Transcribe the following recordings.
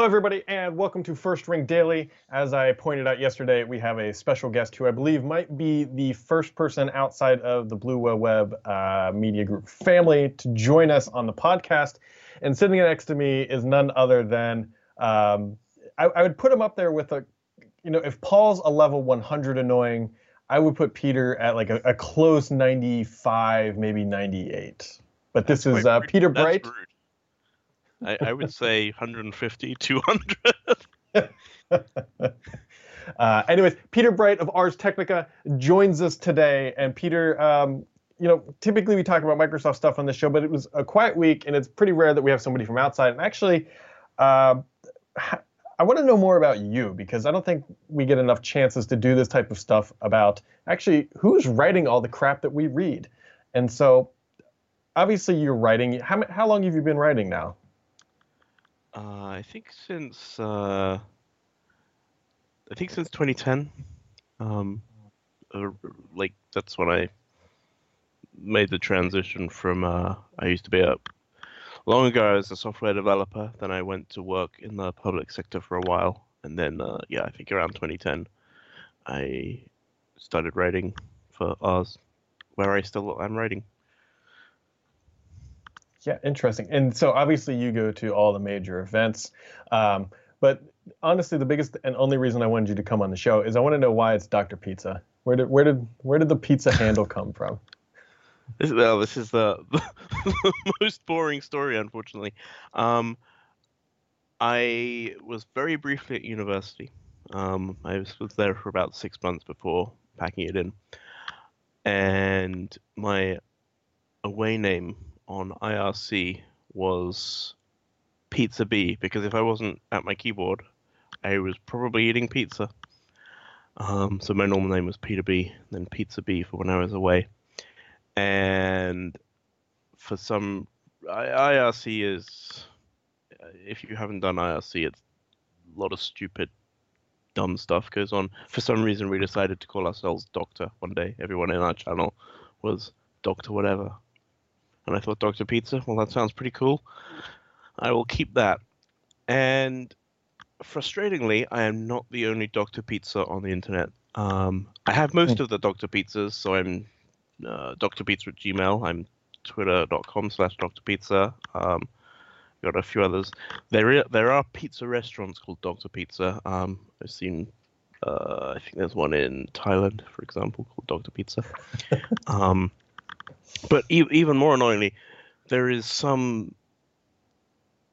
Hello, everybody, and welcome to First Ring Daily. As I pointed out yesterday, we have a special guest who I believe might be the first person outside of the Blue Web uh, Media Group family to join us on the podcast. And sitting next to me is none other than um, I, I, would put him up there with a, you know, if Paul's a level 100 annoying, I would put Peter at like a, a close 95, maybe 98. But this That's is uh, Peter Bright. I, I would say 150, 200. uh, anyways, Peter Bright of Ars Technica joins us today. And Peter, um, you know, typically we talk about Microsoft stuff on the show, but it was a quiet week, and it's pretty rare that we have somebody from outside. And actually, uh, I want to know more about you because I don't think we get enough chances to do this type of stuff about actually who's writing all the crap that we read. And so, obviously, you're writing. How, how long have you been writing now? Uh, I think since uh, I think since 2010, um, uh, like that's when I made the transition from uh, I used to be a long ago as a software developer. Then I went to work in the public sector for a while, and then uh, yeah, I think around 2010, I started writing for Ars, where I still am writing. Yeah, interesting. And so obviously you go to all the major events, um, but honestly, the biggest and only reason I wanted you to come on the show is I want to know why it's Dr. Pizza. Where did where did where did the pizza handle come from? This, well, this is the, the most boring story, unfortunately. Um, I was very briefly at university. Um, I was, was there for about six months before packing it in, and my away name on IRC was Pizza B because if I wasn't at my keyboard, I was probably eating pizza. Um, so my normal name was Peter B, then Pizza B for when I was away. And for some, IRC is, if you haven't done IRC, it's a lot of stupid, dumb stuff goes on. For some reason, we decided to call ourselves Doctor one day. Everyone in our channel was Doctor whatever. And I thought Dr. Pizza, well, that sounds pretty cool. I will keep that. And frustratingly, I am not the only Dr. Pizza on the internet. Um, I have most mm. of the Dr. Pizzas, so I'm uh, Dr. Pizza at Gmail. I'm twitter.com slash Dr. Pizza. Um, got a few others. There, is, there are pizza restaurants called Dr. Pizza. Um, I've seen, uh, I think there's one in Thailand, for example, called Dr. Pizza. um, but e- even more annoyingly, there is some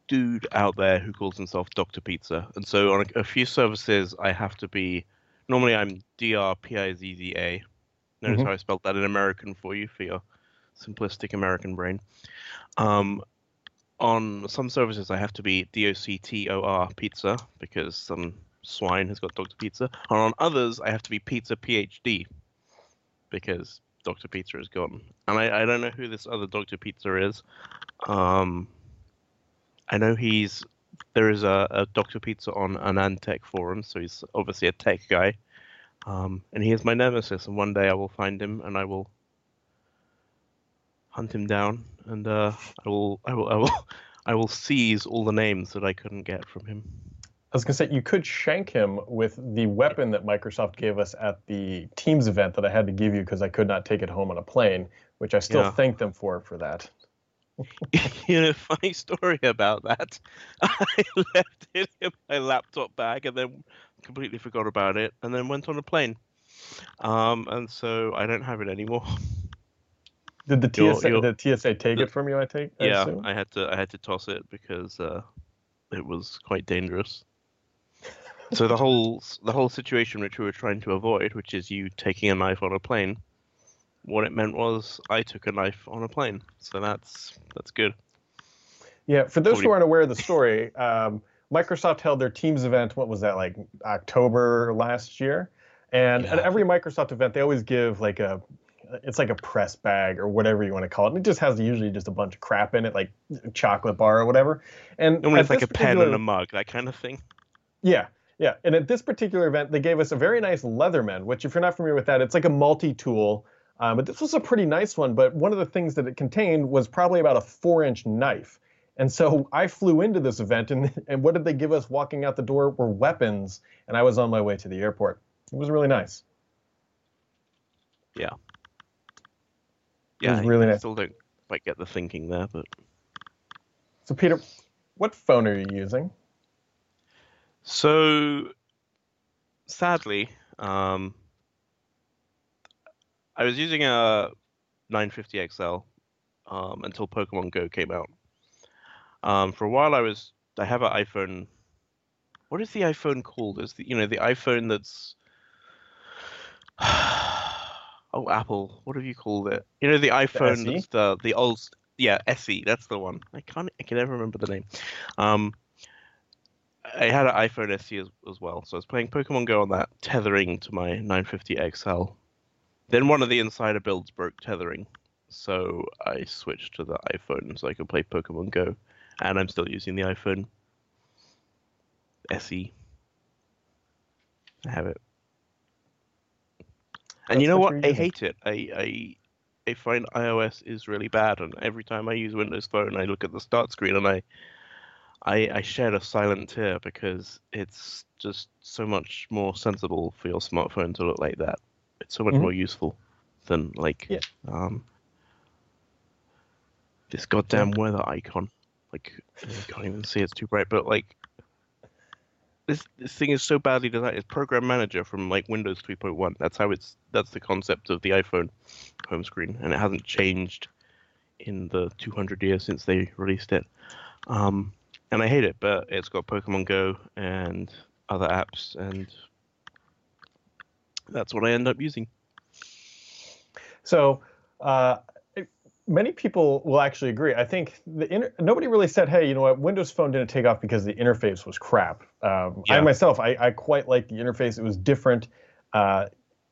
dude out there who calls himself Doctor Pizza, and so on a, a few services I have to be. Normally, I'm D R P I Z Z A. Notice mm-hmm. how I spelled that in American for you for your simplistic American brain. Um, on some services, I have to be D O C T O R Pizza because some swine has got Doctor Pizza, and on others, I have to be Pizza PhD because Dr. Pizza is gone. And I, I don't know who this other Dr. Pizza is. Um, I know he's there is a, a Dr. Pizza on AnandTech forum, so he's obviously a tech guy. Um, and he is my nemesis, and one day I will find him and I will hunt him down, and uh, I will, I will, I will, I will seize all the names that I couldn't get from him. I was gonna say you could shank him with the weapon that Microsoft gave us at the Teams event that I had to give you because I could not take it home on a plane, which I still yeah. thank them for for that. you know, funny story about that. I left it in my laptop bag and then completely forgot about it, and then went on a plane. Um, and so I don't have it anymore. Did the TSA, you're, you're, the TSA take the, it from you? I take. I yeah, assume? I had to. I had to toss it because uh, it was quite dangerous so the whole the whole situation which we were trying to avoid, which is you taking a knife on a plane, what it meant was I took a knife on a plane. So that's that's good. Yeah, for those 40. who aren't aware of the story, um, Microsoft held their Teams event. What was that like October last year? And yeah. at every Microsoft event, they always give like a it's like a press bag or whatever you want to call it. And it just has usually just a bunch of crap in it, like chocolate bar or whatever. And it's like a pen and a mug, that kind of thing. Yeah, yeah, and at this particular event, they gave us a very nice Leatherman, which, if you're not familiar with that, it's like a multi-tool. Um, but this was a pretty nice one. But one of the things that it contained was probably about a four-inch knife, And so I flew into this event, and, and what did they give us walking out the door were weapons, and I was on my way to the airport. It was really nice. Yeah. It was Yeah, really I nice. still don't quite get the thinking there, but So Peter, what phone are you using? So sadly, um, I was using a 950 XL um, until Pokemon Go came out. Um, for a while, I was I have an iPhone. What is the iPhone called? Is the you know the iPhone that's oh Apple? What have you called it? You know the iPhone SE? that's the the old yeah SE. That's the one. I can't I can never remember the name. Um, I had an iPhone SE as, as well, so I was playing Pokemon Go on that, tethering to my 950 XL. Then one of the insider builds broke tethering, so I switched to the iPhone so I could play Pokemon Go, and I'm still using the iPhone SE. I have it. And you know what what? I hate it. I, I I find iOS is really bad, and every time I use Windows Phone, I look at the start screen and I I, I shed a silent tear because it's just so much more sensible for your smartphone to look like that. It's so much Mhm. more useful than like Yeah. um this goddamn weather icon. Like you can't even see it's too bright, but like this this thing is so badly designed. It's Program Manager from like Windows 3.1. That's how it's that's the concept of the iPhone home screen, and it hasn't changed in the 200 years since they released it. Um, and I hate it, but it's got Pokemon Go and other apps, and that's what I end up using. So, uh, many people will actually agree. I think the inter- nobody really said, "Hey, you know what? Windows Phone didn't take off because the interface was crap." Um, I myself, I, I quite like the interface. It was different. Uh,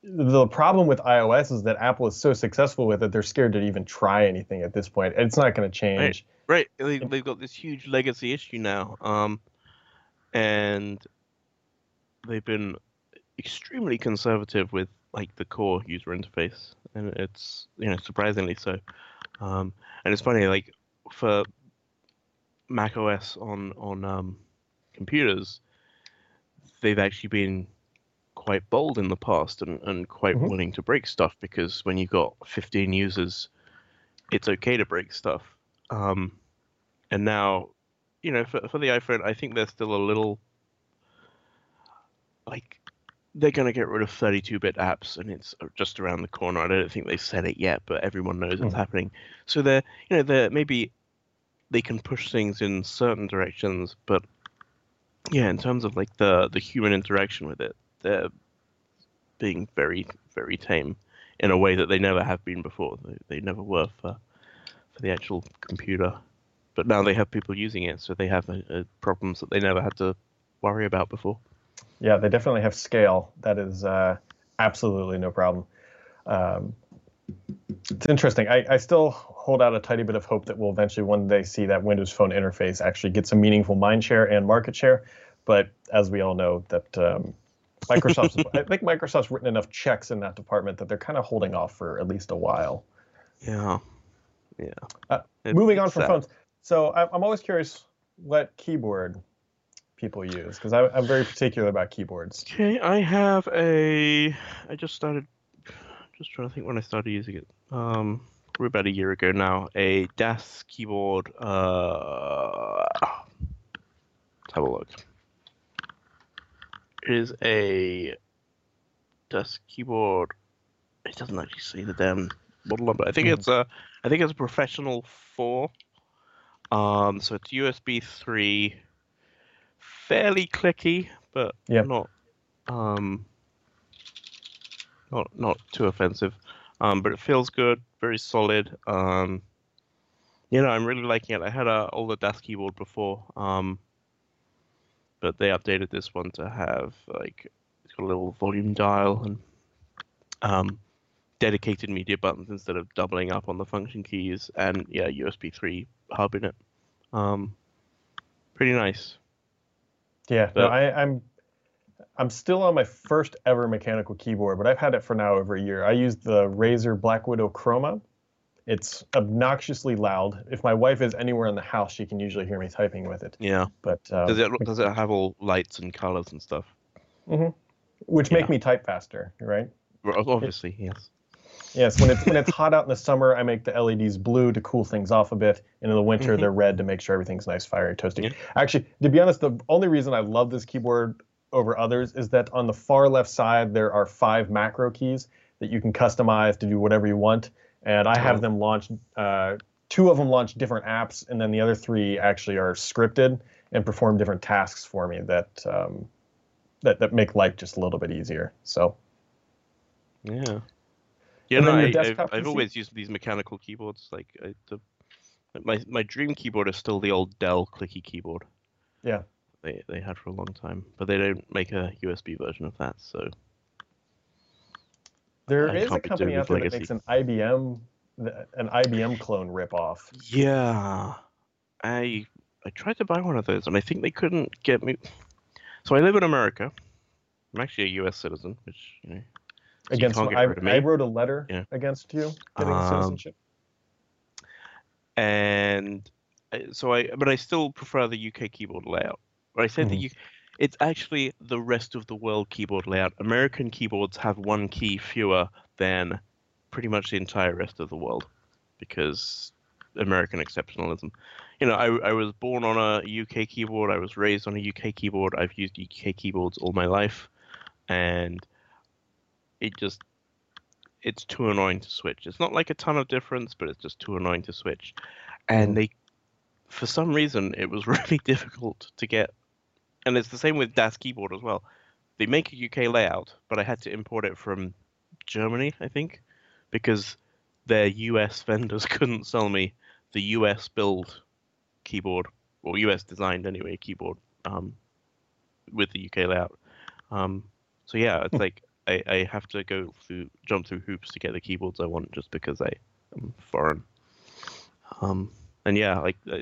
the problem with iOS is that Apple is so successful with it; they're scared to even try anything at this point. It's not going to change. Right, they, they've got this huge legacy issue now, um, and they've been extremely conservative with like the core user interface, and it's you know surprisingly so. Um, and it's funny, like for Mac OS on on um, computers, they've actually been quite bold in the past and, and quite Mhm. willing to break stuff because when you've got 15 users, it's okay to break stuff. Um, and now, you know, for, for the iPhone, I think they're still a little like they're going to get rid of 32-bit apps, and it's just around the corner. I don't think they said it yet, but everyone knows it's Mhm. happening. So they're, you know, they're maybe they can push things in certain directions, but yeah, in terms of like the the human interaction with it, they're being very very tame in a way that they never have been before. They, they never were for for the actual computer, but now they have people using it, so they have uh, uh, problems that they never had to worry about before. Yeah, they definitely have scale. That is uh, absolutely no problem. Um, it's interesting. I, I still hold out a tiny bit of hope that we'll eventually one day see that Windows Phone interface actually get some meaningful mind share and market share. But as we all know, that um, Microsoft's, I think Microsoft's written enough checks in that department that they're kind of holding off for at least a while. Yeah, yeah. Uh, It- Moving on from sad. phones. So I, I'm always curious what keyboard people use because I'm very particular about keyboards. Okay, I have a. I just started. Just trying to think when I started using it. Um, probably about a year ago now. A DAS keyboard. Uh, let's have a look. It is a Das keyboard. It doesn't actually say the damn model number. I think it's a. I think it's a professional four. Um, so it's USB three. Fairly clicky, but Yeah. not um not not too offensive. Um, but it feels good, very solid. Um, you know, I'm really liking it. I had a older Das keyboard before, um, but they updated this one to have like it's got a little volume dial and um, dedicated media buttons instead of doubling up on the function keys, and yeah, USB 3 hub in it. Um, pretty nice. Yeah, no, I, I'm I'm still on my first ever mechanical keyboard, but I've had it for now over a year. I used the Razer Black Widow Chroma, It's obnoxiously loud. If my wife is anywhere in the house, she can usually hear me typing with it. Yeah. But uh, Does it does it have all lights and colors and stuff? Mhm, which make me type faster, right? Well, Obviously, yes. Yes, when it's when it's hot out in the summer, I make the LEDs blue to cool things off a bit, and in the winter Mhm. they're red to make sure everything's nice, fiery, toasty. Yeah. Actually, to be honest, the only reason I love this keyboard over others is that on the far left side there are five macro keys that you can customize to do whatever you want, and I have them launch. Uh, two of them launch different apps, and then the other three actually are scripted and perform different tasks for me that um, that that make life just a little bit easier. So. Yeah. Yeah, no, I, I've, I've always used these mechanical keyboards. Like I, the, my my dream keyboard is still the old Dell clicky keyboard. Yeah. They they had for a long time, but they don't make a USB version of that. So There is a company out there with that makes an IBM an IBM clone ripoff. yeah, I I tried to buy one of those, and I think they couldn't get me. So I live in America. I'm actually a U.S. citizen, which you know. so you Against get I, rid of me. I wrote a letter Yeah. against you getting Um, citizenship. and uh, so I, but I still prefer the UK keyboard layout. But I said that Mhm. you, it's actually the rest of the world keyboard layout. American keyboards have one key fewer than pretty much the entire rest of the world because American exceptionalism. You know, I, I was born on a UK keyboard. I was raised on a UK keyboard. I've used UK keyboards all my life, and it just it's too annoying to switch. It's not like a ton of difference, but it's just too annoying to switch. And they, for some reason, it was really difficult to get. And it's the same with Das keyboard as well. They make a UK layout, but I had to import it from Germany, I think, because their US vendors couldn't sell me the US build keyboard or US designed anyway keyboard um, with the UK layout. Um, so yeah, it's like I, I have to go through jump through hoops to get the keyboards I want just because I am foreign. Um, and yeah, like uh,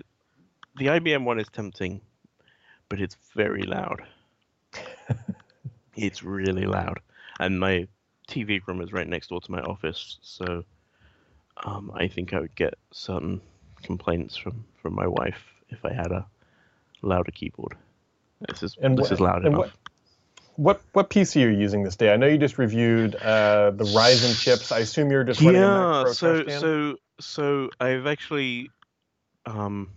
the IBM one is tempting, but it's very loud. it's really loud, and my TV room is right next door to my office, so um, I think I would get certain complaints from from my wife if I had a louder keyboard. This is And this is loud and enough. what- What what PC are you using this day? I know you just reviewed uh, the Ryzen chips. I assume you're just running yeah so so so i've actually um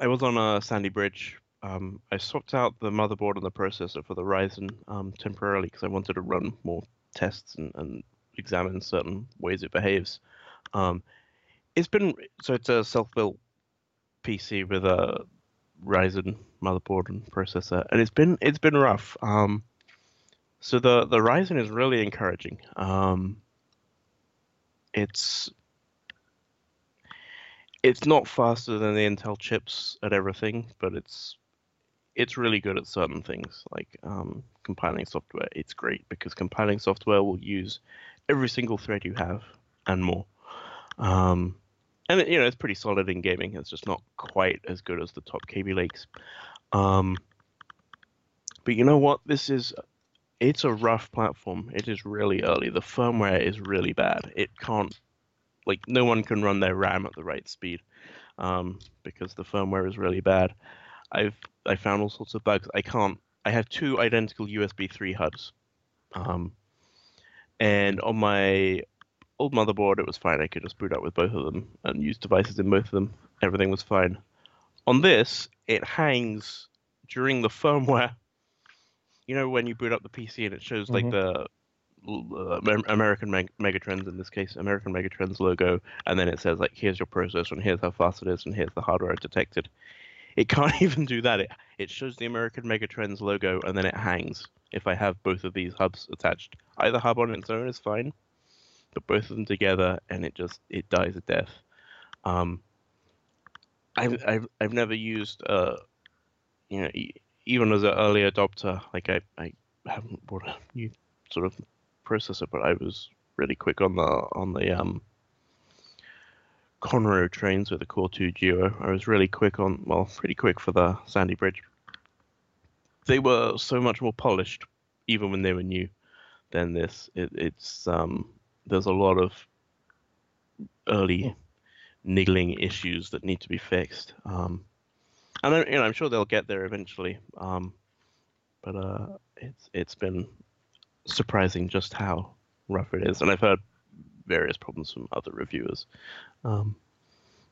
i was on a sandy bridge. Um i swapped out the motherboard and the processor for the ryzen um temporarily because i wanted to run more tests and, and examine certain ways it behaves. Um it's been so it's a self-built pc with a ryzen motherboard and processor and it's been it's been rough. Um so the the ryzen is really encouraging. Um it's it's not faster than the Intel chips at everything, but it's it's really good at certain things like um, compiling software. It's great because compiling software will use every single thread you have and more. Um, and it, you know it's pretty solid in gaming. It's just not quite as good as the top Kaby Lakes. Um, but you know what? This is it's a rough platform. It is really early. The firmware is really bad. It can't like no one can run their RAM at the right speed um, because the firmware is really bad. I've I found all sorts of bugs. I can't. I have two identical USB 3 hubs, um, and on my old motherboard it was fine. I could just boot up with both of them and use devices in both of them. Everything was fine. On this, it hangs during the firmware. You know when you boot up the PC and it shows like Mhm. the American Meg- Megatrends in this case, American Megatrends logo, and then it says like, here's your processor and here's how fast it is and here's the hardware detected. It can't even do that. It it shows the American Megatrends logo and then it hangs. If I have both of these hubs attached, either hub on its own is fine, but both of them together and it just it dies a death. Um, I've I've I've never used uh, you know, e- even as an early adopter, like I I haven't bought a new sort of processor, but I was really quick on the on the um Conroe trains with the Core 2 Duo. I was really quick on well, pretty quick for the Sandy Bridge. They were so much more polished, even when they were new, than this. It, it's um there's a lot of early niggling issues that need to be fixed. Um, and I, you know, I'm sure they'll get there eventually. Um, but uh, it's it's been surprising just how rough it is, and I've heard various problems from other reviewers. Um,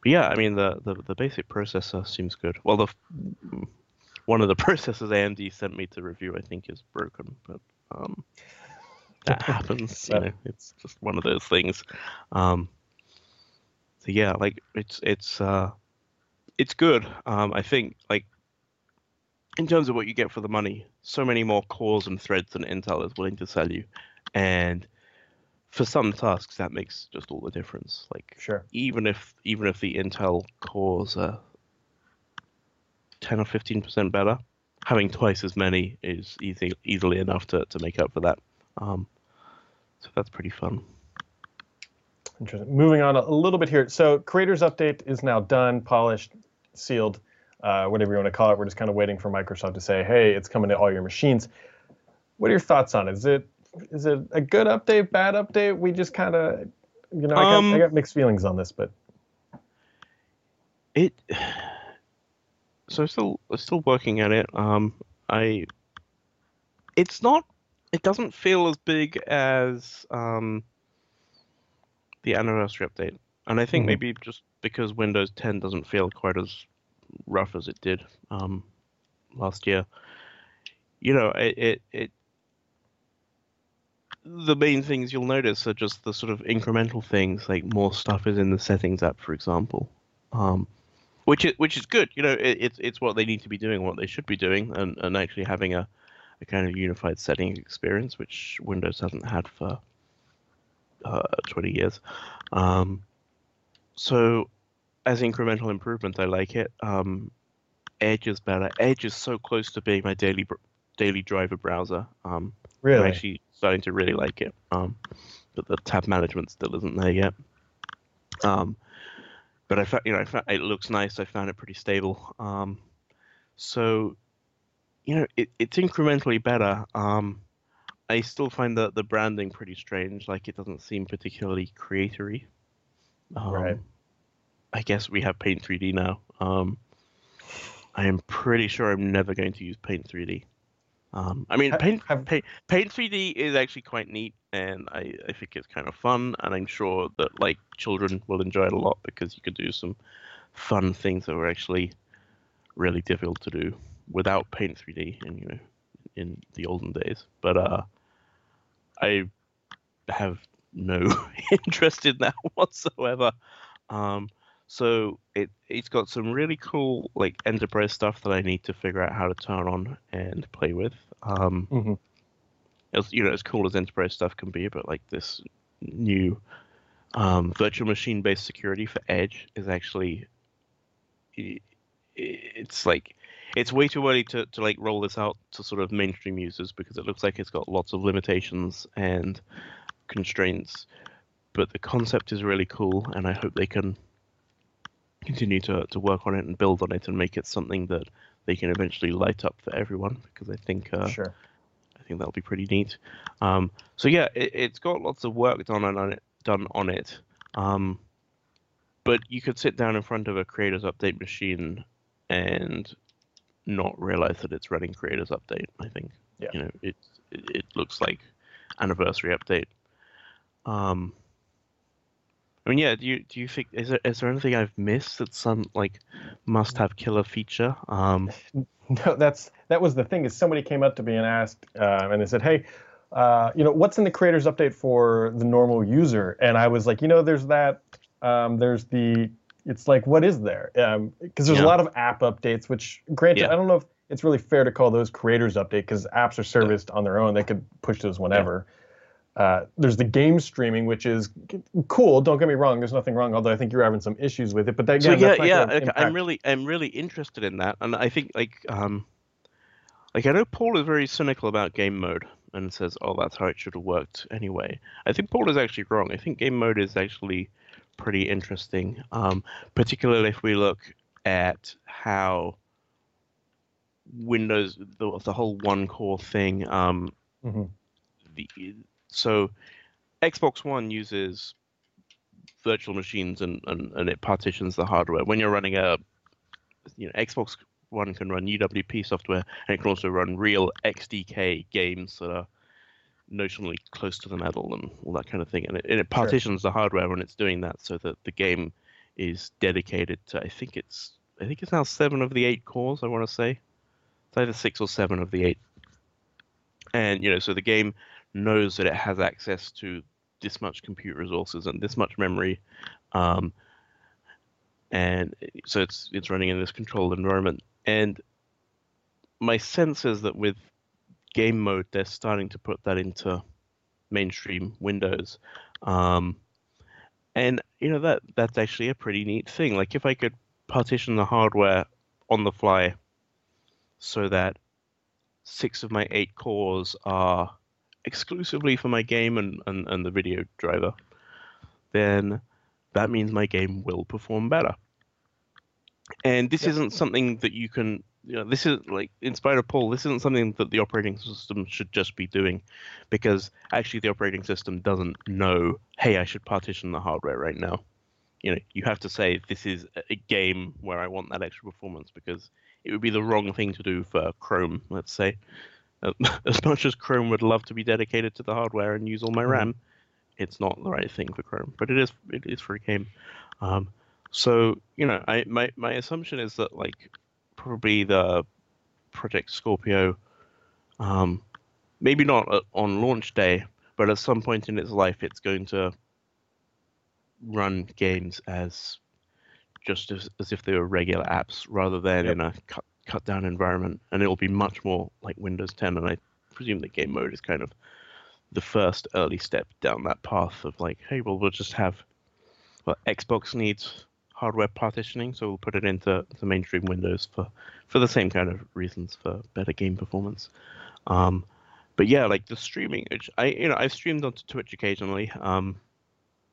but yeah, I mean the, the the basic processor seems good. Well, the one of the processors AMD sent me to review, I think, is broken, but um, that happens. You know, it's just one of those things. Um, so yeah, like it's it's uh, it's good. Um, I think like in terms of what you get for the money, so many more cores and threads than Intel is willing to sell you, and for some tasks that makes just all the difference. Like sure, even if even if the Intel cores are ten or fifteen percent better, having twice as many is easy easily enough to to make up for that. Um, so that's pretty fun. Interesting. Moving on a little bit here. So creators update is now done, polished, sealed, uh, whatever you want to call it. We're just kind of waiting for Microsoft to say, hey, it's coming to all your machines. What are your thoughts on it? Is it is it a good update, bad update? We just kind of, you know, I got, um, I got mixed feelings on this, but it. So still still working at it. Um, I. It's not. It doesn't feel as big as um the anniversary update, and I think mm-hmm. maybe just because Windows 10 doesn't feel quite as rough as it did um, last year. You know, it, it, it the main things you'll notice are just the sort of incremental things, like more stuff is in the settings app, for example, um, which is which is good. You know, it, it's it's what they need to be doing, what they should be doing, and, and actually having a, a kind of unified setting experience, which Windows hasn't had for uh, 20 years. Um, so as incremental improvement, I like it. Um, Edge is better. Edge is so close to being my daily daily driver browser. Um, really? I'm actually starting to really like it. Um, but the tab management still isn't there yet. Um, but I found, you know, I found, it looks nice. I found it pretty stable. Um, so, you know, it, it's incrementally better. Um, I still find the the branding pretty strange. Like it doesn't seem particularly creatory. Um, right. I guess we have Paint 3D now. Um, I am pretty sure I'm never going to use Paint 3D. Um, I mean, Paint, have... Paint, Paint 3D is actually quite neat, and I, I think it's kind of fun, and I'm sure that like children will enjoy it a lot because you could do some fun things that were actually really difficult to do without Paint 3D, and you know, in the olden days. But uh, I have no interest in that whatsoever. Um, so it it's got some really cool like enterprise stuff that I need to figure out how to turn on and play with. Um, mm-hmm. as you know, as cool as enterprise stuff can be, but like this new um, virtual machine based security for Edge is actually it, it's like it's way too early to, to like roll this out to sort of mainstream users because it looks like it's got lots of limitations and constraints. But the concept is really cool, and I hope they can continue to, to work on it and build on it and make it something that they can eventually light up for everyone because I think uh, sure. I think that'll be pretty neat. Um, so yeah, it, has got lots of work done on it. Done on it. Um, but you could sit down in front of a creators update machine and not realize that it's running creators update. I think yeah. you know it, it, it looks like anniversary update. Um, I mean, yeah. Do you do you think is there is there anything I've missed that's some like must have killer feature? Um, no, that's that was the thing. Is somebody came up to me and asked, uh, and they said, hey. Uh, you know what's in the creators update for the normal user and i was like you know there's that um, there's the it's like what is there? Because um, there's yeah. a lot of app updates, which granted, yeah. I don't know if it's really fair to call those creators update because apps are serviced yeah. on their own. They could push those whenever. Uh, there's the game streaming, which is cool. Don't get me wrong. There's nothing wrong. Although I think you're having some issues with it. But that, so yeah, yeah. I'm really, I'm really interested in that, and I think like, um, like I know Paul is very cynical about game mode and says, "Oh, that's how it should have worked anyway." I think Paul is actually wrong. I think game mode is actually pretty interesting, um, particularly if we look at how Windows, the, the whole one core thing. Um, mm-hmm. the, so Xbox One uses virtual machines and, and, and it partitions the hardware. When you're running a, you know, Xbox One can run UWP software and it can also run real XDK games that are notionally close to the metal and all that kind of thing. And it, and it partitions sure. the hardware when it's doing that so that the game is dedicated to, I think it's, I think it's now seven of the eight cores, I want to say. It's either six or seven of the eight. And, you know, so the game knows that it has access to this much compute resources and this much memory. Um, and so it's it's running in this controlled environment. And my sense is that with game mode, they're starting to put that into mainstream Windows. Um, and you know that that's actually a pretty neat thing. Like if I could partition the hardware on the fly, so that six of my eight cores are exclusively for my game and, and, and the video driver, then that means my game will perform better. And this isn't something that you can, you know, this is like in spite of Paul, this isn't something that the operating system should just be doing, because actually the operating system doesn't know, hey, I should partition the hardware right now. You know, you have to say this is a game where I want that extra performance because it would be the wrong thing to do for Chrome, let's say. as much as Chrome would love to be dedicated to the hardware and use all my mm-hmm. RAM, it's not the right thing for Chrome. But it is it is for a game. Um, so you know, I my my assumption is that like probably the Project Scorpio, um, maybe not on launch day, but at some point in its life, it's going to run games as just as, as if they were regular apps rather than yep. in a cut cut down environment, and it'll be much more like Windows 10. And I presume that game mode is kind of the first early step down that path of like, hey, well, we'll just have well, Xbox needs hardware partitioning, so we'll put it into the mainstream Windows for for the same kind of reasons for better game performance. Um, but yeah, like the streaming, I you know I've streamed onto Twitch occasionally. Um,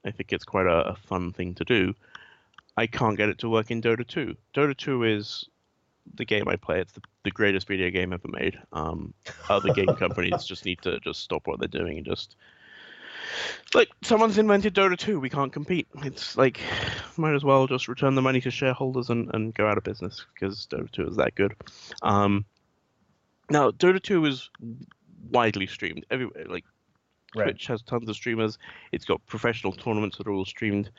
I think it's quite a, a, fun thing to do. I can't get it to work in Dota 2. Dota 2 is the game I play. It's the, the greatest video game ever made. Um, other game companies just need to just stop what they're doing and just like someone's invented Dota 2. We can't compete. It's like might as well just return the money to shareholders and, and go out of business because Dota 2 is that good. Um, now Dota 2 is widely streamed everywhere. Like right. Twitch has tons of streamers. It's got professional tournaments that are all streamed.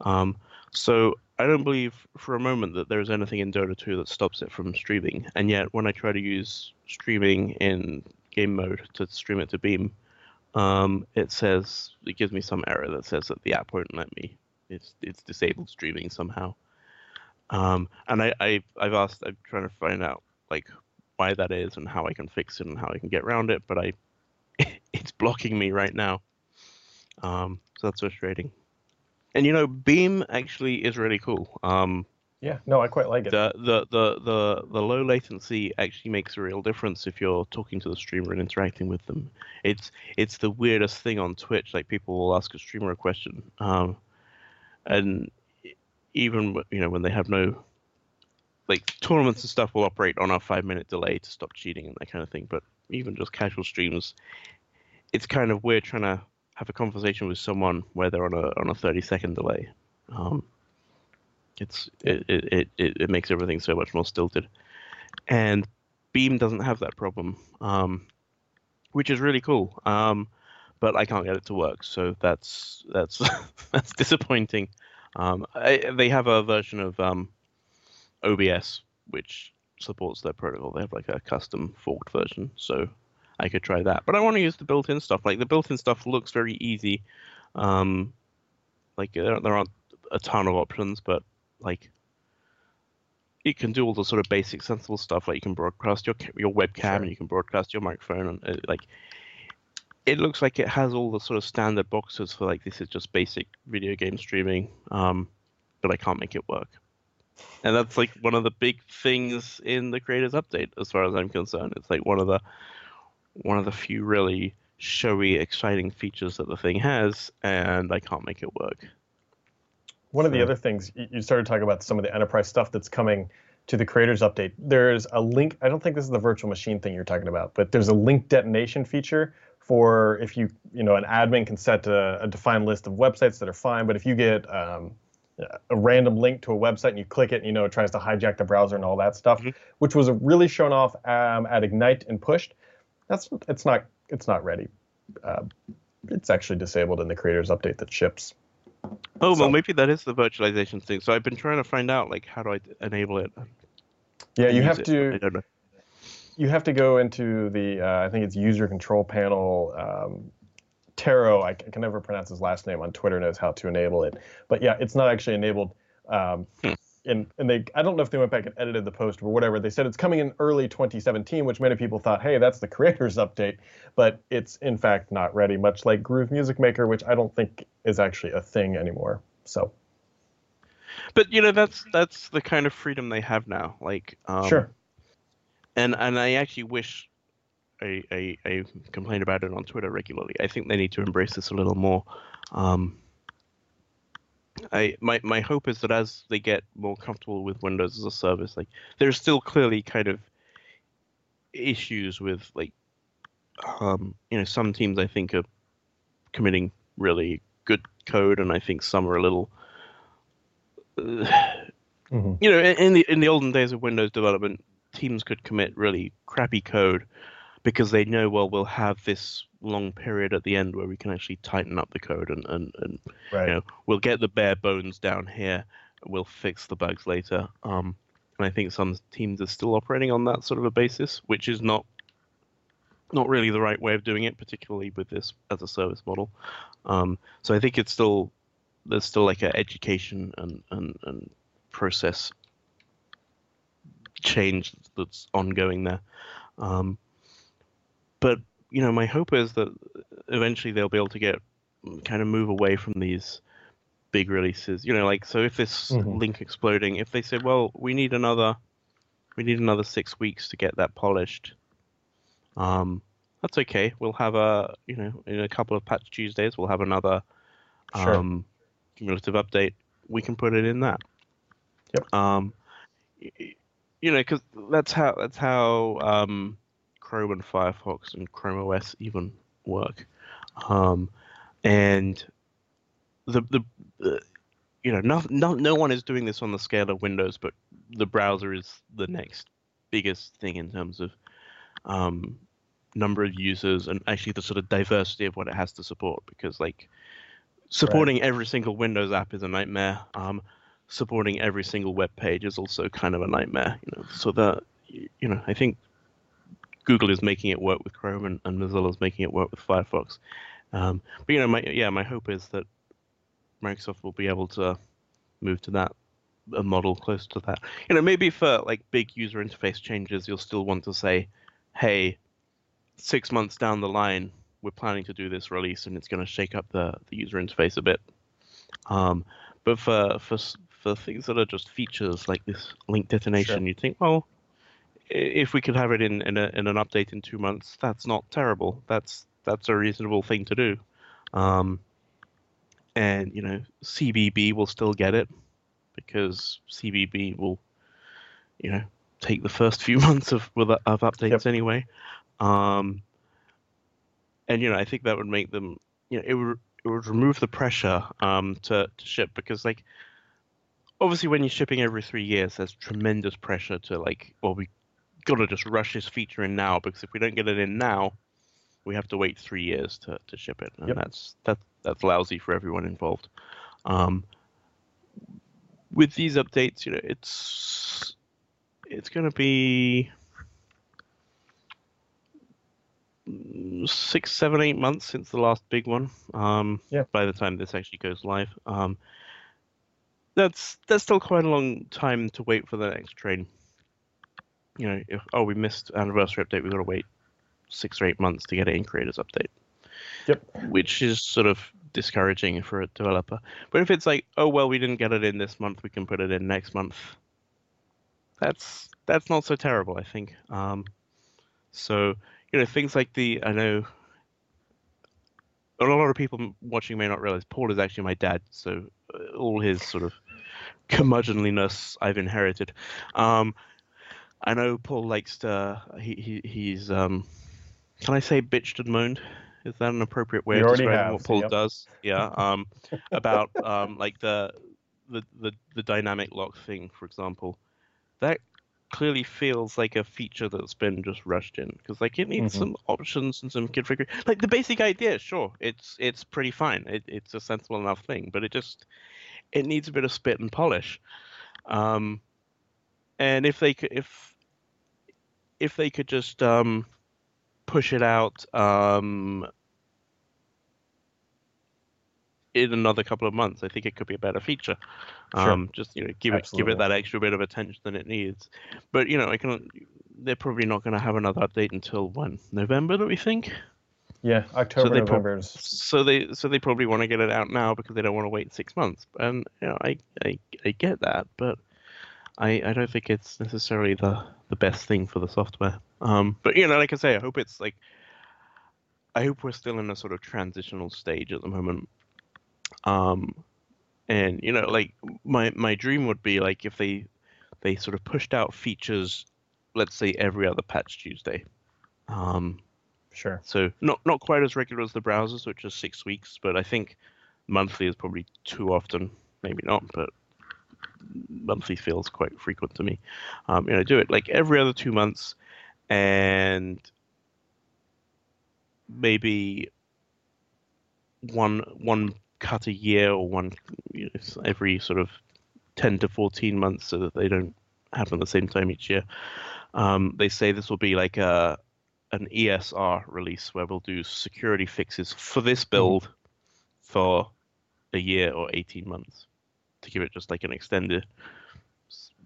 Um, so I don't believe for a moment that there is anything in Dota 2 that stops it from streaming. And yet, when I try to use streaming in game mode to stream it to Beam, um, it says it gives me some error that says that the app won't let me. It's it's disabled streaming somehow. Um, and I, I I've asked I'm trying to find out like why that is and how I can fix it and how I can get around it, but I it's blocking me right now. Um, so that's frustrating. And you know, Beam actually is really cool. Um, yeah, no, I quite like it. The, the the the the low latency actually makes a real difference if you're talking to the streamer and interacting with them. It's it's the weirdest thing on Twitch. Like people will ask a streamer a question, um, and even you know when they have no like tournaments and stuff will operate on a five minute delay to stop cheating and that kind of thing. But even just casual streams, it's kind of weird trying to have a conversation with someone where they're on a on a 30 second delay. Um, it's it, it, it, it makes everything so much more stilted, and Beam doesn't have that problem, um, which is really cool. Um, but I can't get it to work, so that's that's that's disappointing. Um, I, they have a version of um, OBS which supports their protocol. They have like a custom forked version, so I could try that. But I want to use the built-in stuff. Like the built-in stuff looks very easy. Um, like there, there aren't a ton of options, but like it can do all the sort of basic sensible stuff. Like you can broadcast your your webcam sure. and you can broadcast your microphone and uh, like it looks like it has all the sort of standard boxes for like this is just basic video game streaming. Um, but I can't make it work. And that's like one of the big things in the creators update, as far as I'm concerned. It's like one of the one of the few really showy, exciting features that the thing has, and I can't make it work. One of the other things you started talking about some of the enterprise stuff that's coming to the creators update. There's a link. I don't think this is the virtual machine thing you're talking about, but there's a link detonation feature for if you you know an admin can set a, a defined list of websites that are fine, but if you get um, a random link to a website and you click it and you know it tries to hijack the browser and all that stuff, mm-hmm. which was really shown off um, at Ignite and pushed. That's it's not it's not ready. Uh, it's actually disabled in the creators update that ships. Oh so, well, maybe that is the virtualization thing. So I've been trying to find out like how do I enable it. Yeah, you have it. to. I don't know. You have to go into the uh, I think it's user control panel. Um, Taro, I can never pronounce his last name on Twitter, knows how to enable it. But yeah, it's not actually enabled. Um, hmm. And, and they, I don't know if they went back and edited the post or whatever. They said it's coming in early 2017, which many people thought, hey, that's the creator's update. But it's in fact not ready, much like Groove Music Maker, which I don't think is actually a thing anymore. So. But you know that's that's the kind of freedom they have now. Like um, sure. And and I actually wish I, I, I, complain about it on Twitter regularly. I think they need to embrace this a little more. Um, I my my hope is that as they get more comfortable with Windows as a service, like there's still clearly kind of issues with like um, you know some teams I think are committing really good code, and I think some are a little. Uh, mm-hmm. You know, in the in the olden days of Windows development, teams could commit really crappy code because they know well we'll have this long period at the end where we can actually tighten up the code and and, and right. you know we'll get the bare bones down here. We'll fix the bugs later. Um, and i think some teams are still operating on that sort of a basis which is not not really the right way of doing it particularly with this as a service model. Um, so i think it's still there's still like an education and, and, and process change that's ongoing there. Um, but you know, my hope is that eventually they'll be able to get kind of move away from these big releases. You know, like so if this mm-hmm. link exploding, if they say, well, we need another, we need another six weeks to get that polished. Um, that's okay. We'll have a, you know, in a couple of patch Tuesdays, we'll have another sure. um, cumulative update. We can put it in that. Yep. Um, you know, because that's how that's how um, Chrome and Firefox and Chrome OS even work. Um, and the, the, you know no, no no one is doing this on the scale of Windows, but the browser is the next biggest thing in terms of um, number of users and actually the sort of diversity of what it has to support. Because like supporting right. every single Windows app is a nightmare. Um, supporting every single web page is also kind of a nightmare. You know, so that you know I think Google is making it work with Chrome and, and Mozilla is making it work with Firefox. Um, but you know, my yeah, my hope is that Microsoft will be able to move to that a model close to that. You know, maybe for like big user interface changes, you'll still want to say, "Hey, six months down the line, we're planning to do this release, and it's going to shake up the, the user interface a bit." Um, but for for for things that are just features like this link detonation, sure. you think, well, if we could have it in in, a, in, an update in two months, that's not terrible. That's that's a reasonable thing to do. Um, and you know, CBB will still get it because CBB will, you know, take the first few months of of updates yep. anyway. Um, and you know, I think that would make them, you know, it would it would remove the pressure um, to to ship because like obviously when you're shipping every three years, there's tremendous pressure to like, well, we got to just rush this feature in now because if we don't get it in now, we have to wait three years to, to ship it, and yep. that's that that's lousy for everyone involved. Um, with these updates, you know, it's it's going to be six, seven, eight months since the last big one. Um, yeah. By the time this actually goes live, um, that's that's still quite a long time to wait for the next train you know, if oh we missed anniversary update, we've got to wait six or eight months to get it in creators update. Yep. Which is sort of discouraging for a developer. But if it's like, oh well, we didn't get it in this month, we can put it in next month. That's that's not so terrible, I think. Um, so you know, things like the I know a lot of people watching may not realize Paul is actually my dad, so uh, all his sort of curmudgeonliness I've inherited. Um, I know Paul likes to. He, he he's um, can I say bitched and moaned Is that an appropriate way You of describing have, what Paul yep. does? Yeah. Um, about um, like the, the the the dynamic lock thing, for example. That clearly feels like a feature that's been just rushed in because like it needs Mhm. some options and some configuration. Like the basic idea, sure, it's it's pretty fine. It, it's a sensible enough thing, but it just it needs a bit of spit and polish. Um, and if they could, if if they could just um, push it out um, in another couple of months, I think it could be a better feature. Sure. Um, just you know, give it give it that extra bit of attention that it needs. But you know, I can. They're probably not going to have another update until when November, do we think? Yeah, October, they November is So they so they probably want to get it out now because they don't want to wait six months. And you know, I I, I get that, but I I don't think it's necessarily the the best thing for the software. Um, but you know, like I say, I hope it's like I hope we're still in a sort of transitional stage at the moment. Um, and you know, like my my dream would be like if they they sort of pushed out features, let's say every other patch Tuesday. Um, sure. so not not quite as regular as the browsers, which is six weeks, but I think monthly is probably too often. Maybe not, but monthly feels quite frequent to me. Um, you know, do it like every other two months, and maybe one one cut a year or one you know, every sort of ten to fourteen months, so that they don't happen at the same time each year. Um, they say this will be like a an ESR release where we'll do security fixes for this build for a year or 18 months to give it just like an extended.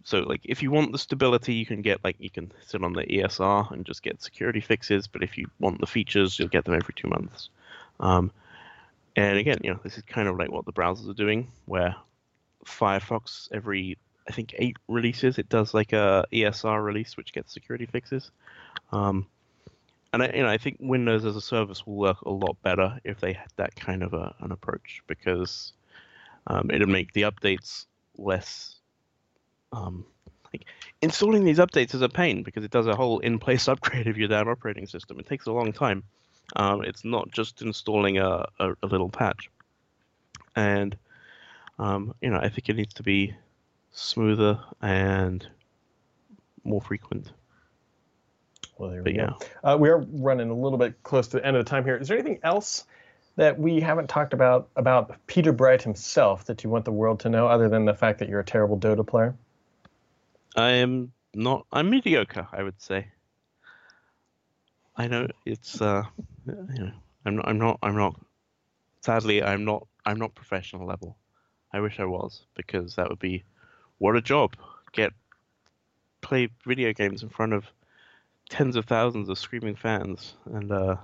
So like if you want the stability, you can get like you can sit on the ESR and just get security fixes. But if you want the features, you'll get them every two months. Um, and again, you know, this is kind of like what the browsers are doing, where Firefox every I think eight releases it does like a ESR release which gets security fixes. Um, and I, you know, I think Windows as a service will work a lot better if they had that kind of a, an approach because um, it'll make the updates less. Um, like installing these updates is a pain because it does a whole in-place upgrade of your damn operating system. It takes a long time. Um, it's not just installing a, a, a little patch, and um, you know, I think it needs to be smoother and more frequent. Well, there we But yeah. Uh, we are running a little bit close to the end of the time here. Is there anything else that we haven't talked about about Peter Bright himself that you want the world to know, other than the fact that you're a terrible Dota player? I am not. I'm mediocre. I would say. I know it's. Uh, you know, I'm not. I'm not. I'm not. Sadly, I'm not. I'm not professional level. I wish I was because that would be, what a job. Get, play video games in front of tens of thousands of screaming fans and uh,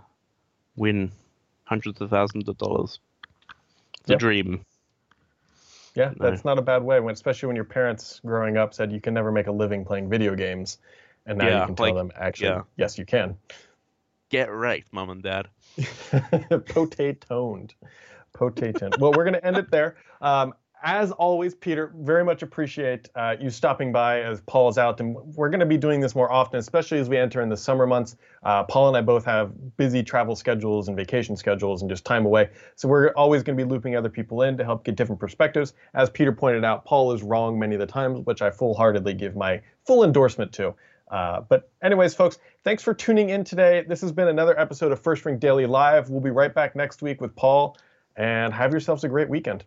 win hundreds of thousands of dollars. It's Yep. a dream. Yeah, No. that's not a bad way. When, especially when your parents growing up said you can never make a living playing video games, and now you can tell like- them actually, yeah. yes, you can. Get wrecked, mom and dad. Potatoned. Potatoned. well, we're going to end it there. Um, as always, Peter, very much appreciate uh, you stopping by as Paul is out. And we're going to be doing this more often, especially as we enter in the summer months. Uh, Paul and I both have busy travel schedules and vacation schedules and just time away. So we're always going to be looping other people in to help get different perspectives. As Peter pointed out, Paul is wrong many of the times, which I full heartedly give my full endorsement to. Uh, but, anyways, folks, thanks for tuning in today. This has been another episode of First Ring Daily Live. We'll be right back next week with Paul, and have yourselves a great weekend.